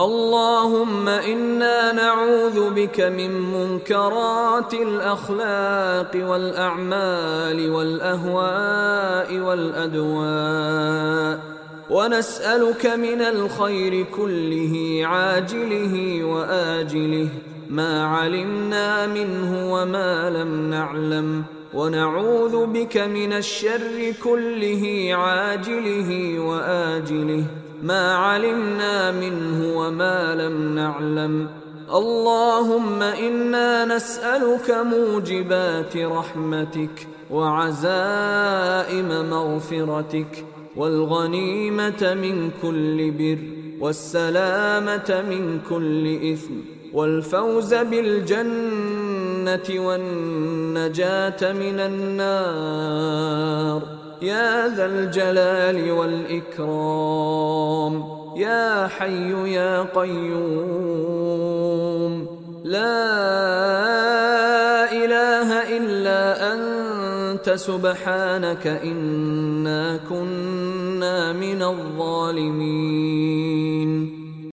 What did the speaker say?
اللهم إنا نعوذ بك من منكرات الأخلاق والأعمال والأهواء والأدواء ونسألك من الخير كله عاجله وآجله ما علمنا منه وما لم نعلم ونعوذ بك من الشر كله عاجله وآجله. ما علمنا منه وما لم نعلم. اللهم إنا نسألك موجبات رحمتك وعزائم مغفرتك والغنيمة من كل بر والسلامة من كل إثم والفوز بالجنة والنجاة من النار. يا ذا الجلال والإكرام يا حي يا قيوم. لا إله إلا أنت سبحانك إنا كنا من الظالمين.